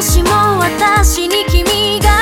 もしも私に君が